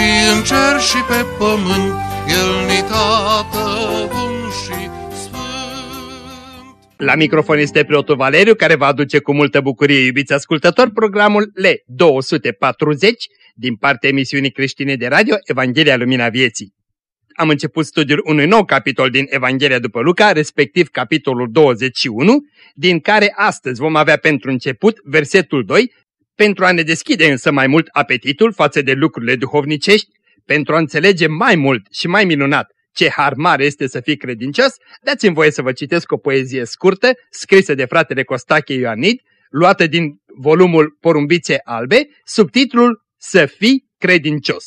și în cer și pe pământ, El ni tată bun și sfânt. La microfon este preotul Valeriu care va aduce cu multă bucurie, iubiți ascultători, programul L240 din partea emisiunii creștine de radio Evanghelia Lumina Vieții. Am început studiul unui nou capitol din Evanghelia după Luca, respectiv capitolul 21, din care astăzi vom avea pentru început versetul 2, pentru a ne deschide însă mai mult apetitul față de lucrurile duhovnicești, pentru a înțelege mai mult și mai minunat ce har mare este să fii credincios, dați-mi voie să vă citesc o poezie scurtă, scrisă de fratele Costache Ioanid, luată din volumul Porumbițe Albe, subtitlul Să fii credincios.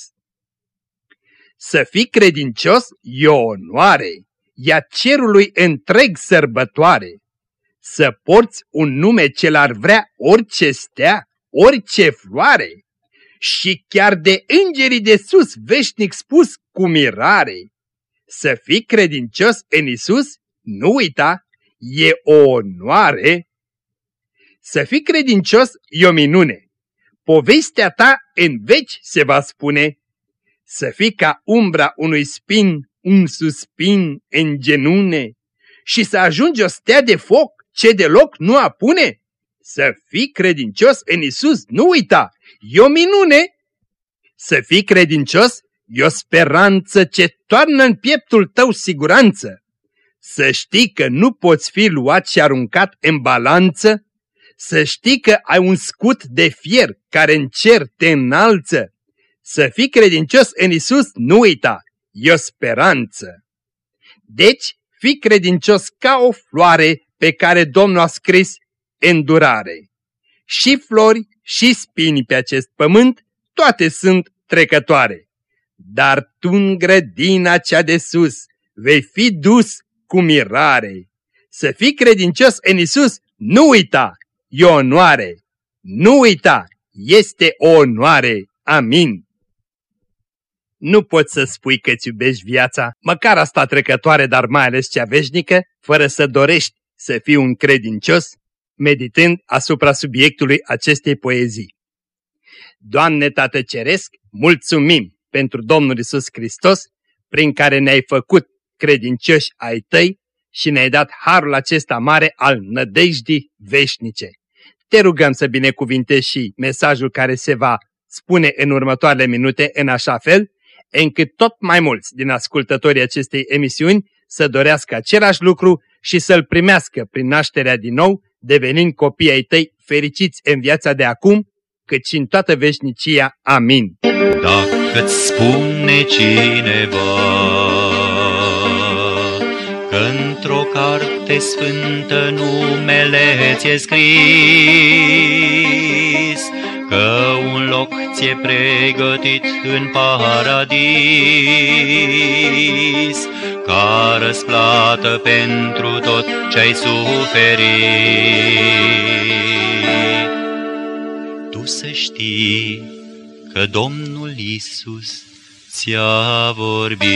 Să fii credincios e o onoare, ea cerului întreg sărbătoare. Să porți un nume ce l-ar vrea orice stea, orice floare, și chiar de îngerii de sus veșnic spus cu mirare. Să fii credincios în Isus, nu uita, e o onoare. Să fii credincios e o minune. Povestea ta în veci se va spune. Să fii ca umbra unui spin, un suspin în genune și să ajungi o stea de foc ce deloc nu apune. Să fii credincios în Isus, nu uita, e o minune. Să fii credincios e o speranță ce toarnă în pieptul tău siguranță. Să știi că nu poți fi luat și aruncat în balanță, să știi că ai un scut de fier care în cer te înalță. Să fii credincios în Isus, nu uita, e o speranță. Deci, fii credincios ca o floare pe care Domnul a scris îndurare. Și flori și spini pe acest pământ, toate sunt trecătoare. Dar tu în grădina cea de sus vei fi dus cu mirare. Să fii credincios în Isus, nu uita, e o onoare. Nu uita, este o onoare. Amin. Nu poți să spui că îți iubești viața, măcar asta trecătoare, dar mai ales cea veșnică, fără să dorești să fii un credincios, meditând asupra subiectului acestei poezii. Doamne Tată Ceresc, mulțumim pentru Domnul Isus Hristos, prin care ne-ai făcut credincioși ai tăi și ne-ai dat harul acesta mare al nădejdii veșnice. Te rugăm să binecuvintești și mesajul care se va spune în următoarele minute în așa fel, încât tot mai mulți din ascultătorii acestei emisiuni să dorească același lucru și să-L primească prin nașterea din nou, devenind copii ai tăi fericiți în viața de acum, cât și în toată veșnicia. Amin. Dacă-ți spune cineva că într-o carte sfântă numele ți-e scris, că un loc ți-e pregătit în paradis, ca răsplată pentru tot ce-ai suferit. Tu să știi că Domnul Isus ți-a vorbit.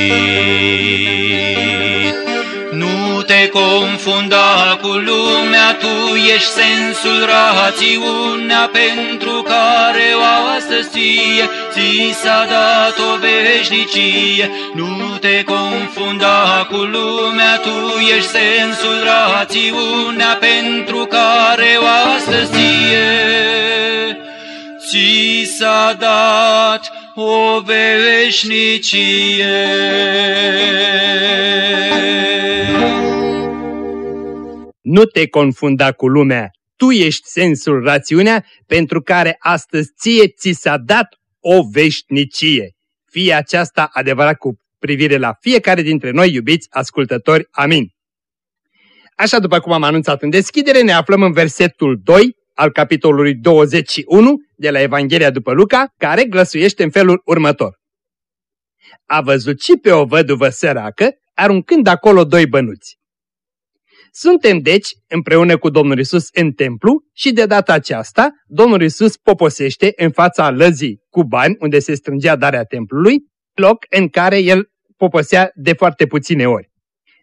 Nu te confunda cu lumea, tu ești sensul rațiunea pentru care o astăzi ție ți s-a dat o veșnicie. Nu te confunda cu lumea, tu ești sensul rațiunea pentru care o astăzi ție ți s-a dat o veșnicie. Nu te confunda cu lumea, tu ești sensul rațiunea pentru care astăzi ție ți s-a dat o veșnicie. Fie aceasta adevărat cu privire la fiecare dintre noi, iubiți ascultători. Amin. Așa după cum am anunțat în deschidere, ne aflăm în versetul 2 al capitolului 21 de la Evanghelia după Luca, care glăsuiește în felul următor. a văzut și pe o văduvă săracă, aruncând acolo doi bănuți. Suntem deci împreună cu Domnul Isus în templu și de data aceasta Domnul Isus poposește în fața lăzii cu bani unde se strângea darea templului, loc în care el poposea de foarte puține ori.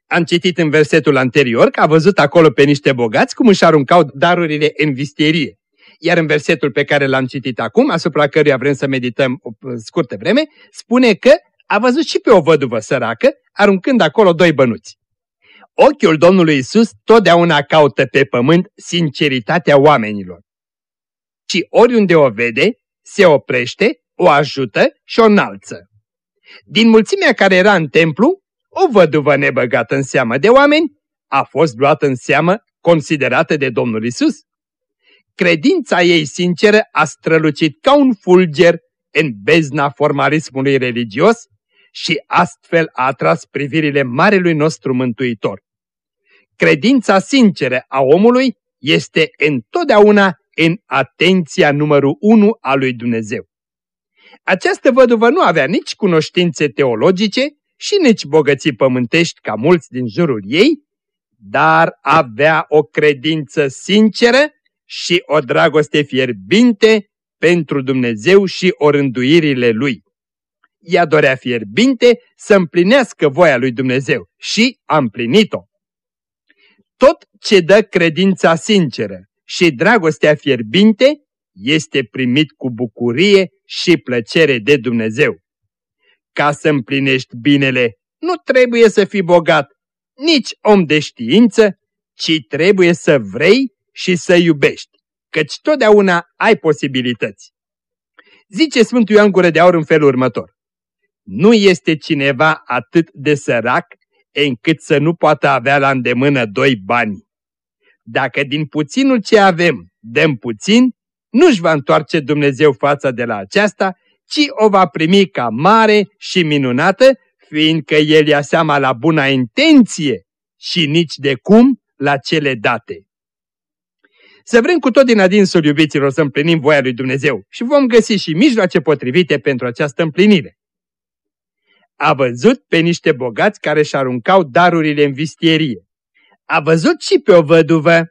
Am citit în versetul anterior că a văzut acolo pe niște bogați cum își aruncau darurile în vistierie. Iar în versetul pe care l-am citit acum, asupra căruia vrem să medităm o scurtă vreme, spune că a văzut și pe o văduvă săracă, aruncând acolo doi bănuți. Ochiul Domnului Isus totdeauna caută pe pământ sinceritatea oamenilor. Și oriunde o vede, se oprește, o ajută și o înalță. Din mulțimea care era în templu, o văduvă nebăgată în seamă de oameni a fost luată în seamă, considerată de Domnul Isus. Credința ei sinceră a strălucit ca un fulger în bezna formalismului religios și astfel a atras privirile Marelui nostru Mântuitor. Credința sinceră a omului este întotdeauna în atenția numărul unu a lui Dumnezeu. Această văduvă nu avea nici cunoștințe teologice și nici bogății pământești ca mulți din jurul ei, dar avea o credință sinceră și o dragoste fierbinte pentru Dumnezeu și orânduirile Lui. Ea dorea fierbinte să împlinească voia lui Dumnezeu și a împlinit-o. Tot ce dă credința sinceră și dragostea fierbinte este primit cu bucurie și plăcere de Dumnezeu. Ca să împlinești binele, nu trebuie să fii bogat, nici om de știință, ci trebuie să vrei și să iubești, căci totdeauna ai posibilități. Zice Sfântul Ioan Gură de Aur în felul următor. Nu este cineva atât de sărac încât să nu poată avea la îndemână doi bani. Dacă din puținul ce avem dăm puțin, nu-și va întoarce Dumnezeu fața de la aceasta, ci o va primi ca mare și minunată, fiindcă El ia seama la buna intenție și nici de cum la cele date. Să vrem cu tot din adinsul iubiților să împlinim voia lui Dumnezeu și vom găsi și mijloace potrivite pentru această împlinire. A văzut pe niște bogați care își aruncau darurile în vistierie. A văzut și pe o văduvă.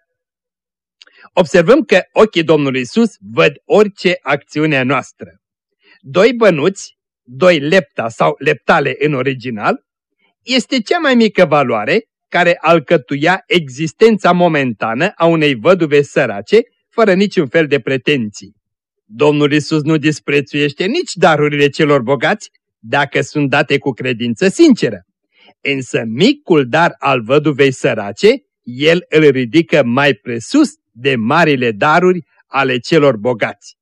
Observăm că ochii Domnului Isus văd orice acțiune a noastră. Doi bănuți, doi lepta sau leptale în original, este cea mai mică valoare care alcătuia existența momentană a unei văduve sărace, fără niciun fel de pretenții. Domnul Isus nu disprețuiește nici darurile celor bogați, dacă sunt date cu credință sinceră. Însă micul dar al văduvei sărace, el îl ridică mai presus de marile daruri ale celor bogați.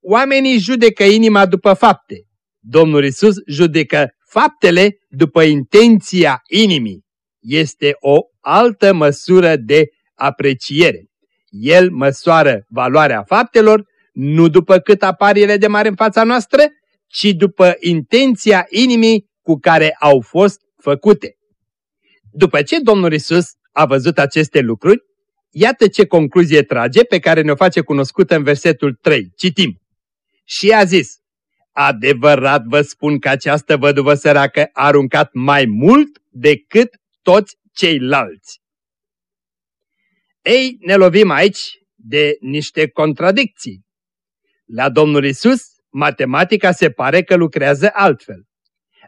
Oamenii judecă inima după fapte. Domnul Isus judecă faptele după intenția inimii. Este o altă măsură de apreciere. El măsoară valoarea faptelor nu după cât apar ele de mare în fața noastră, ci după intenția inimii cu care au fost făcute. După ce Domnul Isus a văzut aceste lucruri, iată ce concluzie trage pe care ne-o face cunoscută în versetul 3. Citim. Și a zis, adevărat vă spun că această văduvă săracă a aruncat mai mult decât toți ceilalți. Ei, ne lovim aici de niște contradicții. La Domnul Isus matematica se pare că lucrează altfel.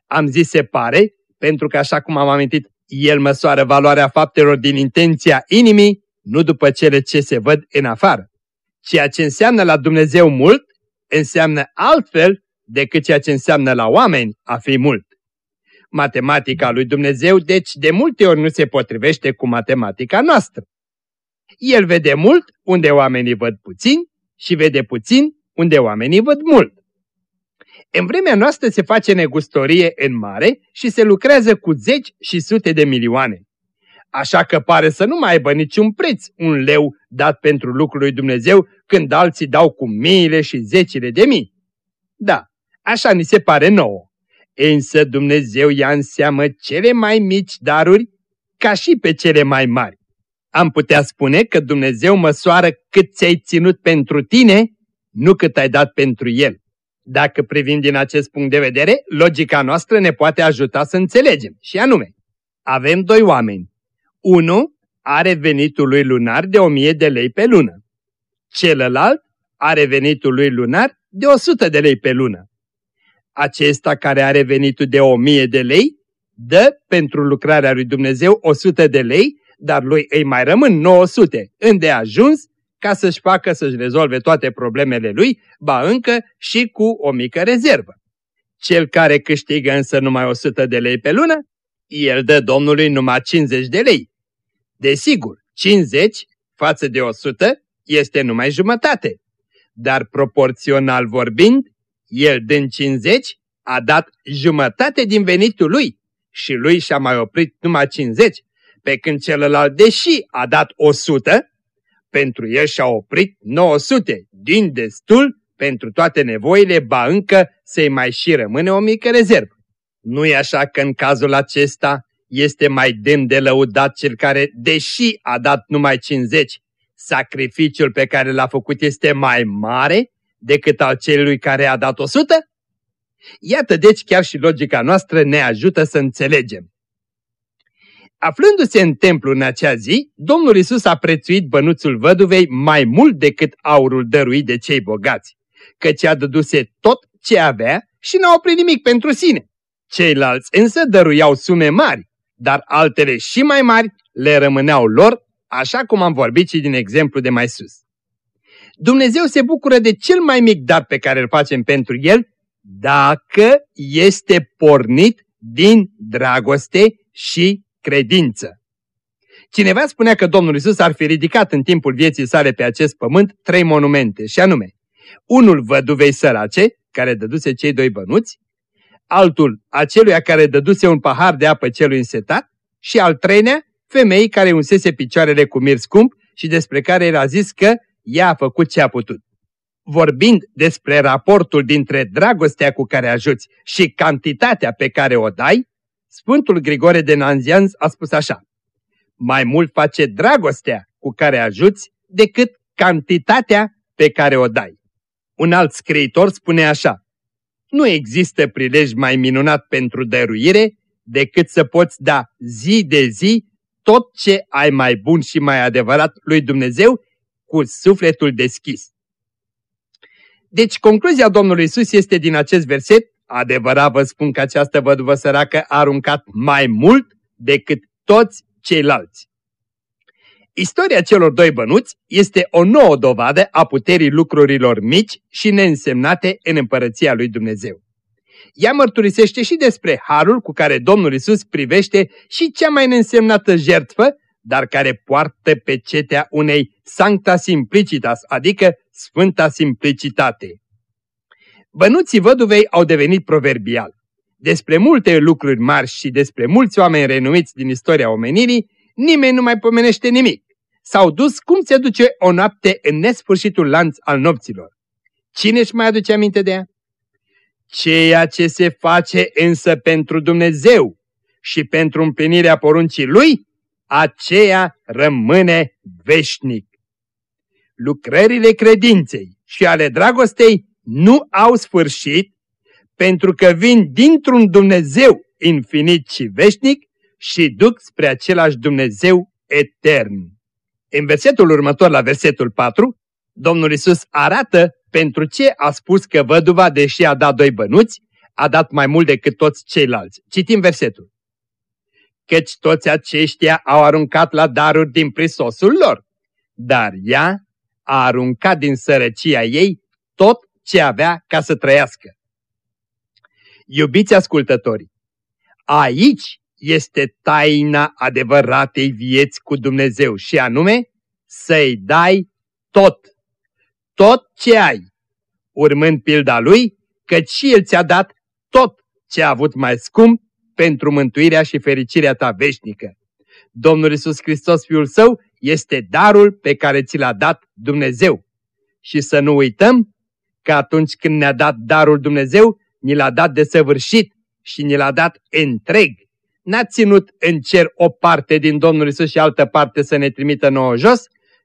Am zis se pare, pentru că așa cum am amintit, el măsoară valoarea faptelor din intenția inimii, nu după cele ce se văd în afară. Ceea ce înseamnă la Dumnezeu mult, înseamnă altfel decât ceea ce înseamnă la oameni a fi mult. Matematica lui Dumnezeu, deci, de multe ori nu se potrivește cu matematica noastră. El vede mult unde oamenii văd puțin și vede puțin unde oamenii văd mult. În vremea noastră se face negustorie în mare și se lucrează cu zeci și sute de milioane. Așa că pare să nu mai aibă niciun preț un leu dat pentru lucrul lui Dumnezeu când alții dau cu miile și zecile de mii. Da, așa ni se pare nouă. Însă Dumnezeu ia în seamă cele mai mici daruri ca și pe cele mai mari. Am putea spune că Dumnezeu măsoară cât ți-ai ținut pentru tine nu cât ai dat pentru el. Dacă privim din acest punct de vedere, logica noastră ne poate ajuta să înțelegem. Și anume, avem doi oameni. Unul are venitul lui lunar de 1000 de lei pe lună. Celălalt are venitul lui lunar de 100 de lei pe lună. Acesta care are venitul de 1000 de lei dă pentru lucrarea lui Dumnezeu 100 de lei, dar lui îi mai rămân 900, îndeajuns ca să-și facă să-și rezolve toate problemele lui, ba încă și cu o mică rezervă. Cel care câștigă însă numai 100 de lei pe lună, el dă Domnului numai 50 de lei. Desigur, 50 față de 100 este numai jumătate, dar proporțional vorbind, el din 50 a dat jumătate din venitul lui și lui și-a mai oprit numai 50, pe când celălalt, deși a dat 100, pentru el și-a oprit 900, din destul pentru toate nevoile, ba încă să-i mai și rămâne o mică rezervă. nu e așa că în cazul acesta este mai demn de lăudat cel care, deși a dat numai 50, sacrificiul pe care l-a făcut este mai mare decât al celui care a dat 100? Iată deci chiar și logica noastră ne ajută să înțelegem. Aflându-se în templu în acea zi, Domnul Isus a prețuit bănuțul văduvei mai mult decât aurul dăruit de cei bogați, căci a dăduse tot ce avea și n-a oprit nimic pentru sine. Ceilalți însă dăruiau sume mari, dar altele și mai mari le rămâneau lor, așa cum am vorbit și din exemplu de mai sus. Dumnezeu se bucură de cel mai mic dar pe care îl facem pentru El, dacă este pornit din dragoste și credință. Cineva spunea că Domnul Isus ar fi ridicat în timpul vieții sale pe acest pământ trei monumente, și anume, unul văduvei sărace, care dăduse cei doi bănuți, altul aceluia care dăduse un pahar de apă celui însetat și al treilea, femeii care unsese picioarele cu mir scump și despre care era zis că ea a făcut ce a putut. Vorbind despre raportul dintre dragostea cu care ajuți și cantitatea pe care o dai, Sfântul Grigore de Nanzianz a spus așa, mai mult face dragostea cu care ajuți decât cantitatea pe care o dai. Un alt scriitor spune așa, nu există prilej mai minunat pentru dăruire decât să poți da zi de zi tot ce ai mai bun și mai adevărat lui Dumnezeu cu sufletul deschis. Deci concluzia Domnului Isus este din acest verset, adevărat vă spun că această văduvă săracă a aruncat mai mult decât toți ceilalți. Istoria celor doi bănuți este o nouă dovadă a puterii lucrurilor mici și neînsemnate în împărăția lui Dumnezeu. Ea mărturisește și despre harul cu care Domnul Isus privește și cea mai neînsemnată jertfă, dar care poartă pe cetea unei sancta simplicitas, adică sfânta simplicitate. Bănuții văduvei au devenit proverbial. Despre multe lucruri mari și despre mulți oameni renuiți din istoria omenirii, nimeni nu mai pomenește nimic. S-au dus cum se duce o noapte în nesfârșitul lanț al nopților. Cine își mai aduce aminte de ea? Ceea ce se face însă pentru Dumnezeu și pentru împlinirea poruncii Lui, aceea rămâne veșnic. Lucrările credinței și ale dragostei nu au sfârșit pentru că vin dintr-un Dumnezeu infinit și veșnic și duc spre același Dumnezeu etern. În versetul următor, la versetul 4, Domnul Isus arată pentru ce a spus că văduva, deși a dat doi bănuți, a dat mai mult decât toți ceilalți. Citim versetul. Căci toți aceștia au aruncat la daruri din prisosul lor, dar ea a aruncat din sărăcia ei tot ce avea ca să trăiască. Iubiți ascultători, aici este taina adevăratei vieți cu Dumnezeu și anume să-i dai tot, tot ce ai, urmând pilda lui, căci și el ți-a dat tot ce a avut mai scump pentru mântuirea și fericirea ta veșnică. Domnul Isus Hristos, Fiul Său, este darul pe care ți l-a dat Dumnezeu. Și să nu uităm că atunci când ne-a dat darul Dumnezeu, ni l-a dat de săvârșit și ni l-a dat întreg. N-a ținut în cer o parte din Domnul Isus și altă parte să ne trimită nouă jos,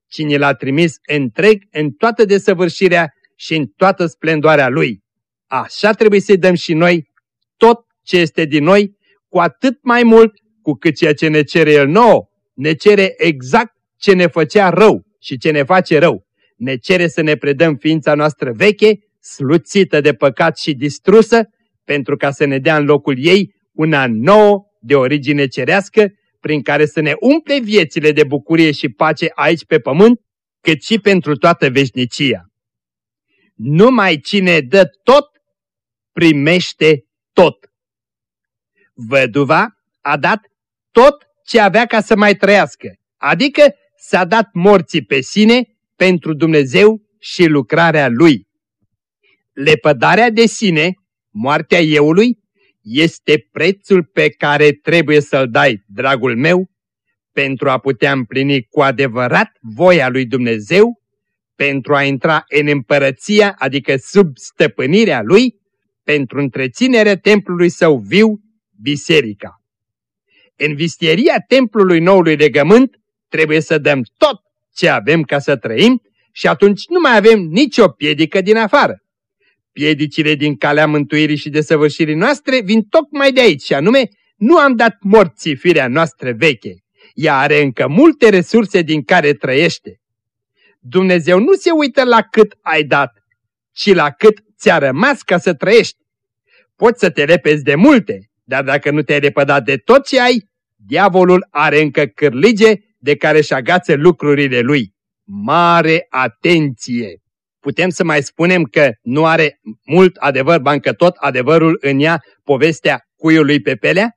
ci ni l-a trimis întreg în toată desăvârșirea și în toată splendoarea Lui. așa trebuie să-i dăm și noi tot ce este din noi, cu atât mai mult cu cât ceea ce ne cere El nouă, ne cere exact ce ne făcea rău și ce ne face rău. Ne cere să ne predăm ființa noastră veche, sluțită de păcat și distrusă, pentru ca să ne dea în locul ei una nouă de origine cerească, prin care să ne umple viețile de bucurie și pace aici pe pământ, cât și pentru toată veșnicia. Numai cine dă tot, primește tot. Văduva a dat tot ce avea ca să mai trăiască, adică s-a dat morții pe sine pentru Dumnezeu și lucrarea Lui. Lepădarea de sine, moartea euului, este prețul pe care trebuie să-l dai, dragul meu, pentru a putea împlini cu adevărat voia lui Dumnezeu, pentru a intra în împărăția, adică sub stăpânirea lui, pentru întreținerea templului său viu, biserica. În vistieria templului noului legământ trebuie să dăm tot ce avem ca să trăim și atunci nu mai avem nicio piedică din afară. Piedicile din calea mântuirii și desăvârșirii noastre vin tocmai de aici, și anume, nu am dat morții firea noastră veche. Ea are încă multe resurse din care trăiește. Dumnezeu nu se uită la cât ai dat, ci la cât ți-a rămas ca să trăiești. Poți să te repezi de multe, dar dacă nu te-ai repădat de tot ce ai, diavolul are încă cârlige de care își agață lucrurile lui. Mare atenție! Putem să mai spunem că nu are mult adevăr, bancă tot adevărul în ea povestea cuiului pe pelea,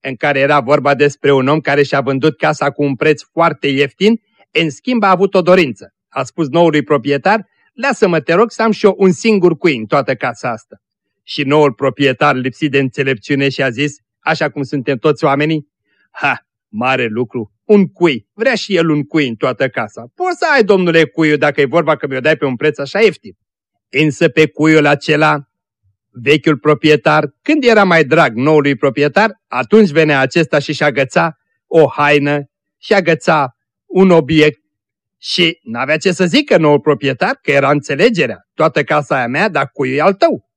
în care era vorba despre un om care și-a vândut casa cu un preț foarte ieftin, în schimb a avut o dorință. A spus noului proprietar, lasă-mă te rog să am și eu un singur cui în toată casa asta. Și noul proprietar lipsit de înțelepciune și a zis, așa cum suntem toți oamenii, ha, mare lucru, un cui, vrea și el un cui în toată casa. Poți să ai, domnule, cuiul dacă e vorba că mi-o dai pe un preț așa ieftin. Însă pe cuiul acela, vechiul proprietar, când era mai drag noului proprietar, atunci venea acesta și-și agăța o haină și agăța un obiect și n-avea ce să zică noul proprietar, că era înțelegerea. Toată casa aia mea, dar cuiul e al tău.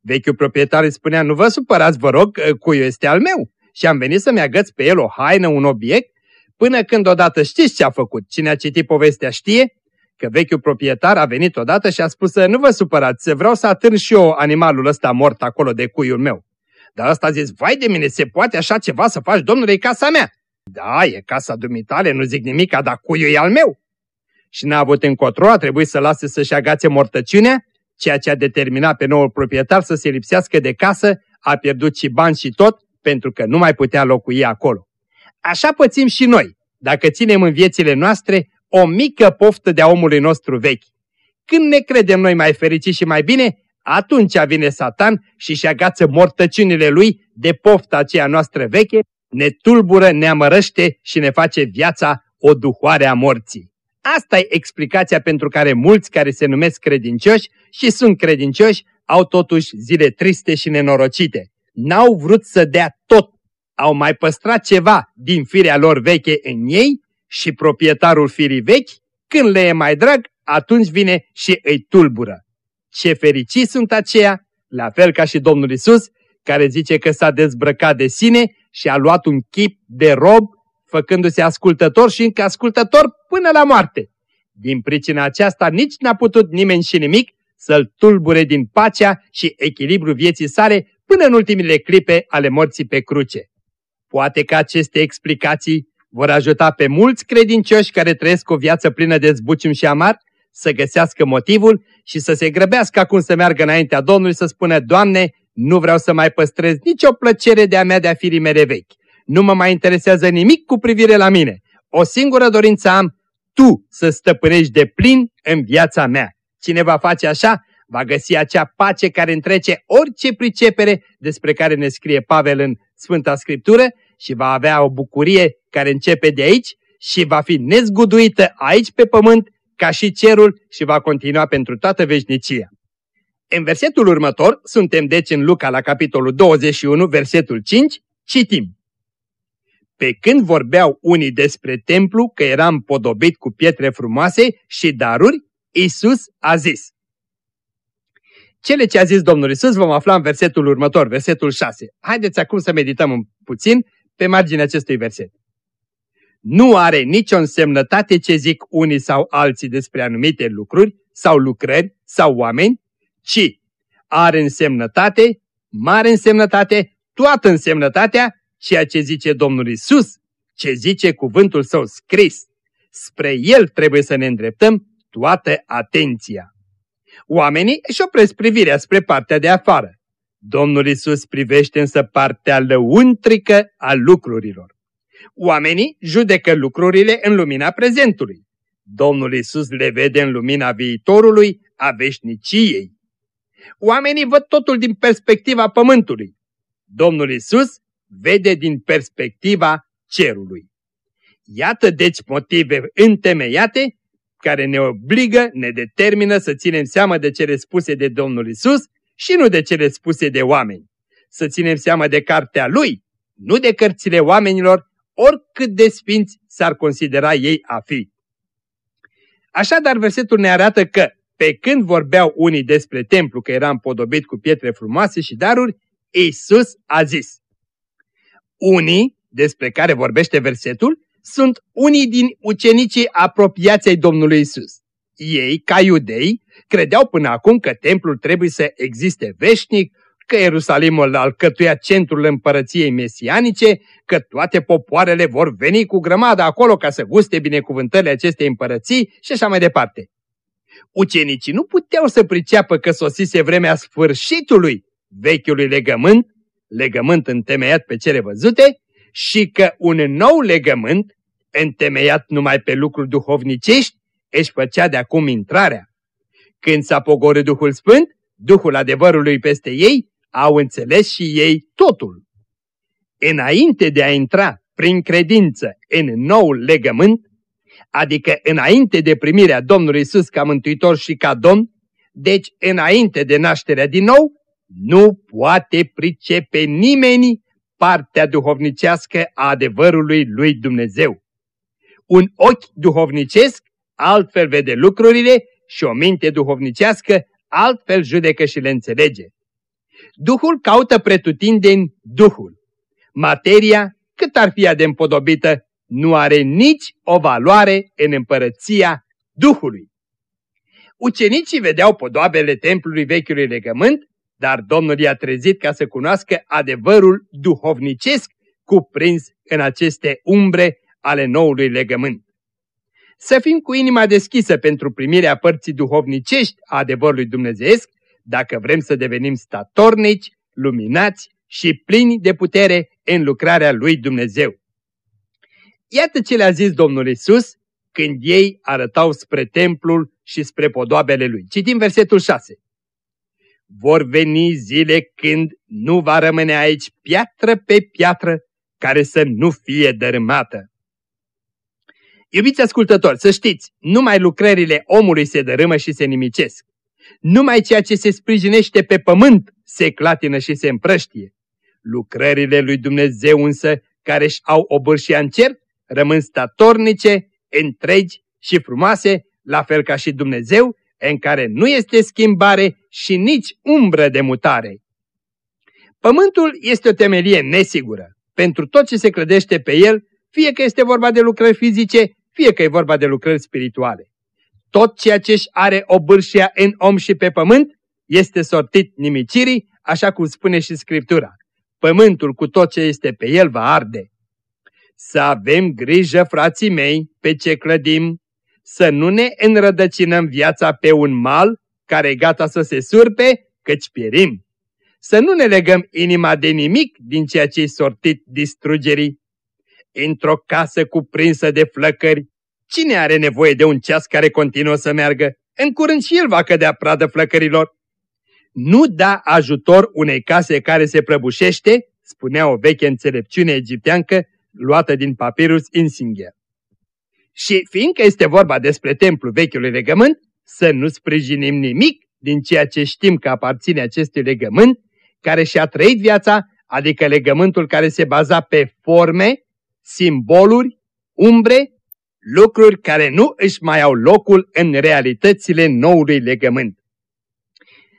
Vechiul proprietar îi spunea, nu vă supărați, vă rog, cuiul este al meu. Și am venit să-mi agăț pe el o haină, un obiect, până când odată știți ce a făcut. Cine a citit povestea știe că vechiul proprietar a venit odată și a spus, nu vă supărați, vreau să atârn și eu animalul ăsta mort acolo de cuiul meu. Dar ăsta a zis, vai de mine, se poate așa ceva să faci, domnule, e casa mea. Da, e casa dumitale, nu zic nimic, dar cuiul e al meu și n-a avut încotro, a trebuit să lase să-și agațe mortăciunea, ceea ce a determinat pe noul proprietar să se lipsească de casă, a pierdut și bani și tot, pentru că nu mai putea locui acolo. Așa pățim și noi, dacă ținem în viețile noastre o mică poftă de-a omului nostru vechi. Când ne credem noi mai fericiți și mai bine, atunci vine Satan și și agață mortăciunile lui de pofta aceea noastră veche, ne tulbură, ne amărăște și ne face viața o duhoare a morții. Asta e explicația pentru care mulți care se numesc credincioși și sunt credincioși au totuși zile triste și nenorocite. N-au vrut să dea tot, au mai păstrat ceva din firea lor veche în ei și proprietarul firii vechi, când le e mai drag, atunci vine și îi tulbură. Ce fericiți sunt aceia, la fel ca și Domnul Isus, care zice că s-a dezbrăcat de sine și a luat un chip de rob făcându-se ascultător și încă ascultător până la moarte. Din pricina aceasta nici n-a putut nimeni și nimic să-l tulbure din pacea și echilibru vieții sale până în ultimile clipe ale morții pe cruce. Poate că aceste explicații vor ajuta pe mulți credincioși care trăiesc o viață plină de zbucium și amar să găsească motivul și să se grăbească acum să meargă înaintea Domnului să spună, Doamne, nu vreau să mai păstrez nicio plăcere de-a mea de a fi mere vechi nu mă mai interesează nimic cu privire la mine. O singură dorință am, tu să stăpânești de plin în viața mea. Cine va face așa, va găsi acea pace care întrece orice pricepere despre care ne scrie Pavel în Sfânta Scriptură și va avea o bucurie care începe de aici și va fi nezguduită aici pe pământ ca și cerul și va continua pentru toată veșnicia. În versetul următor, suntem deci în Luca la capitolul 21, versetul 5, citim. Pe când vorbeau unii despre templu că era împodobit cu pietre frumoase și daruri, Isus a zis. Cele ce a zis Domnul Isus vom afla în versetul următor, versetul 6. Haideți acum să medităm un puțin pe marginea acestui verset. Nu are nicio însemnătate ce zic unii sau alții despre anumite lucruri sau lucrări sau oameni, ci are însemnătate, mare însemnătate, toată însemnătatea, ceea ce zice Domnul Isus, ce zice cuvântul său scris. Spre El trebuie să ne îndreptăm toată atenția. Oamenii își opresc privirea spre partea de afară. Domnul Isus privește însă partea lăuntrică a lucrurilor. Oamenii judecă lucrurile în lumina prezentului. Domnul Isus le vede în lumina viitorului, a veșniciei. Oamenii văd totul din perspectiva pământului. Domnul Isus vede din perspectiva cerului. Iată deci motive întemeiate care ne obligă, ne determină să ținem seama de cele spuse de Domnul Isus și nu de cele spuse de oameni. Să ținem seama de cartea Lui, nu de cărțile oamenilor, oricât de sfinți s-ar considera ei a fi. Așadar, versetul ne arată că, pe când vorbeau unii despre templu că era împodobit cu pietre frumoase și daruri, Isus a zis. Unii, despre care vorbește versetul, sunt unii din ucenicii apropiați ai Domnului Isus. Ei, ca iudei, credeau până acum că templul trebuie să existe veșnic, că Ierusalimul alcătuia centrul împărăției mesianice, că toate popoarele vor veni cu grămadă acolo ca să guste binecuvântările acestei împărății și așa mai departe. Ucenicii nu puteau să priceapă că sosise vremea sfârșitului vechiului legământ, legământ întemeiat pe cele văzute, și că un nou legământ, întemeiat numai pe lucruri duhovnicești, își făcea de acum intrarea. Când s-a pogorât Duhul Sfânt, Duhul adevărului peste ei, au înțeles și ei totul. Înainte de a intra prin credință în noul legământ, adică înainte de primirea Domnului Isus ca mântuitor și ca Domn, deci înainte de nașterea din nou, nu poate pricepe nimeni partea duhovnicească a adevărului lui Dumnezeu. Un ochi duhovnicesc altfel vede lucrurile și o minte duhovnicească altfel judecă și le înțelege. Duhul caută pretutindeni Duhul. Materia, cât ar fi de împodobită, nu are nici o valoare în împărăția Duhului. Ucenicii vedeau podoabele templului vechiului legământ dar Domnul i-a trezit ca să cunoască adevărul duhovnicesc cuprins în aceste umbre ale noului legământ. Să fim cu inima deschisă pentru primirea părții duhovnicești a adevărului dumnezeesc, dacă vrem să devenim statornici, luminați și plini de putere în lucrarea lui Dumnezeu. Iată ce le-a zis Domnul Isus când ei arătau spre templul și spre podoabele lui. Citim versetul 6 vor veni zile când nu va rămâne aici piatră pe piatră care să nu fie dărâmată. Iubiți ascultători, să știți, numai lucrările omului se dărâmă și se nimicesc. Numai ceea ce se sprijinește pe pământ se clatină și se împrăștie. Lucrările lui Dumnezeu însă, care își au obârșia în cer, rămân statornice, întregi și frumoase, la fel ca și Dumnezeu, în care nu este schimbare și nici umbră de mutare. Pământul este o temelie nesigură pentru tot ce se clădește pe el, fie că este vorba de lucrări fizice, fie că e vorba de lucrări spirituale. Tot ceea ce își are o bârșia în om și pe pământ este sortit nimicirii, așa cum spune și Scriptura. Pământul cu tot ce este pe el va arde. Să avem grijă, frații mei, pe ce clădim, să nu ne înrădăcinăm viața pe un mal care e gata să se surpe, căci pierim. Să nu ne legăm inima de nimic din ceea ce-i sortit distrugerii. Într-o casă cuprinsă de flăcări, cine are nevoie de un ceas care continuă să meargă? În curând și el va cădea pradă flăcărilor. Nu da ajutor unei case care se prăbușește, spunea o veche înțelepciune egipteancă luată din papirus Insinger. Și fiindcă este vorba despre templu vechiului legământ, să nu sprijinim nimic din ceea ce știm că aparține acestui legământ, care și-a trăit viața, adică legământul care se baza pe forme, simboluri, umbre, lucruri care nu își mai au locul în realitățile noului legământ.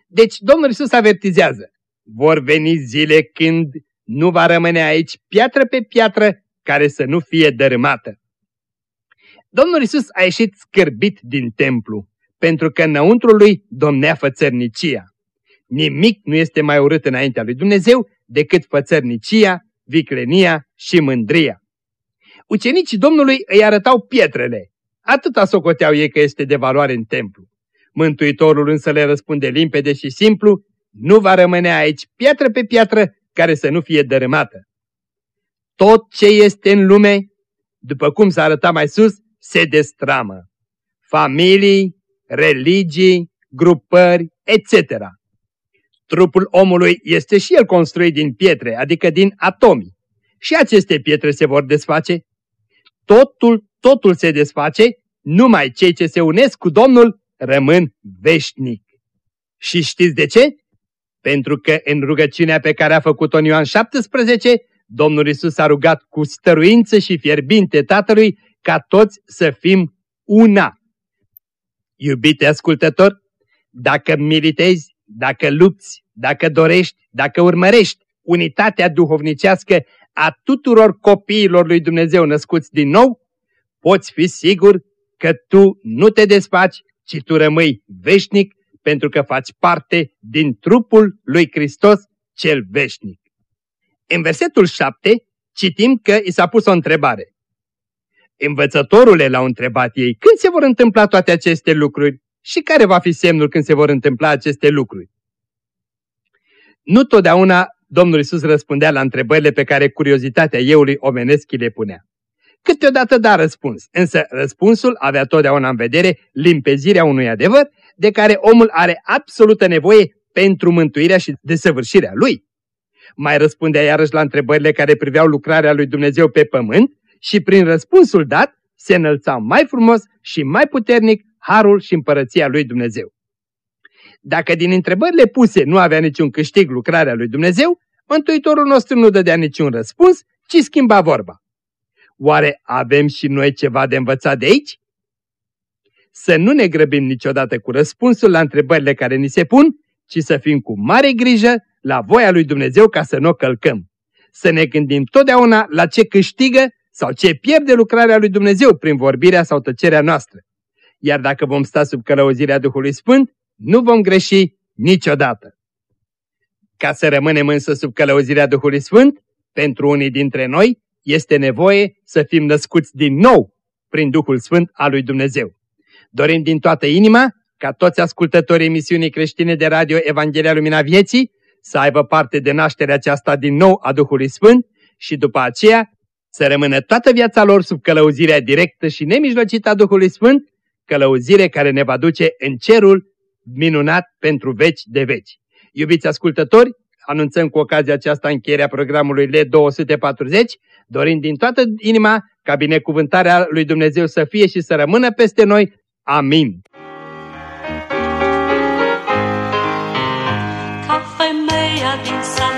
Deci Domnul Isus avertizează, vor veni zile când nu va rămâne aici piatră pe piatră care să nu fie dărâmată. Domnul Isus a ieșit scârbit din templu, pentru că înăuntru lui domnea fățărnicia. Nimic nu este mai urât înaintea lui Dumnezeu decât fățărnicia, viclenia și mândria. Ucenicii Domnului îi arătau pietrele. Atâta socoteau ei că este de valoare în templu. Mântuitorul însă le răspunde limpede și simplu, nu va rămâne aici piatră pe piatră care să nu fie dărâmată. Tot ce este în lume, după cum s-a arătat mai sus, se destramă. Familii, religii, grupări, etc. Trupul omului este și el construit din pietre, adică din atomi. Și aceste pietre se vor desface. Totul, totul se desface, numai cei ce se unesc cu Domnul rămân veșnic. Și știți de ce? Pentru că în rugăciunea pe care a făcut-o în Ioan 17, Domnul Isus a rugat cu stăruință și fierbinte Tatălui ca toți să fim una. Iubite ascultător, dacă militezi, dacă lupți, dacă dorești, dacă urmărești unitatea duhovnicească a tuturor copiilor lui Dumnezeu născuți din nou, poți fi sigur că tu nu te desfaci, ci tu rămâi veșnic pentru că faci parte din trupul lui Hristos cel veșnic. În versetul 7 citim că i s-a pus o întrebare. Învățătorule l-au întrebat ei, când se vor întâmpla toate aceste lucruri și care va fi semnul când se vor întâmpla aceste lucruri? Nu totdeauna Domnul Isus răspundea la întrebările pe care curiozitatea euului omenesc le punea. Câteodată da răspuns, însă răspunsul avea totdeauna în vedere limpezirea unui adevăr de care omul are absolută nevoie pentru mântuirea și desăvârșirea lui. Mai răspundea iarăși la întrebările care priveau lucrarea lui Dumnezeu pe pământ și prin răspunsul dat se înălța mai frumos și mai puternic harul și împărăția lui Dumnezeu. Dacă din întrebările puse nu avea niciun câștig lucrarea lui Dumnezeu, Mântuitorul nostru nu dădea niciun răspuns, ci schimba vorba. Oare avem și noi ceva de învățat de aici? Să nu ne grăbim niciodată cu răspunsul la întrebările care ni se pun, ci să fim cu mare grijă la voia lui Dumnezeu ca să nu o călcăm. Să ne gândim totdeauna la ce câștigă sau ce pierde lucrarea lui Dumnezeu prin vorbirea sau tăcerea noastră. Iar dacă vom sta sub călăuzirea Duhului Sfânt, nu vom greși niciodată. Ca să rămânem însă sub călăuzirea Duhului Sfânt, pentru unii dintre noi este nevoie să fim născuți din nou prin Duhul Sfânt al lui Dumnezeu. Dorim din toată inima ca toți ascultătorii emisiunii creștine de radio Evanghelia Lumina Vieții să aibă parte de nașterea aceasta din nou a Duhului Sfânt și după aceea să rămână toată viața lor sub călăuzirea directă și nemijlocită a Duhului Sfânt, călăuzire care ne va duce în cerul minunat pentru veci de veci. Iubiți ascultători, anunțăm cu ocazia aceasta încheierea programului L240, dorind din toată inima ca binecuvântarea lui Dumnezeu să fie și să rămână peste noi. Amin. Ca femeia din San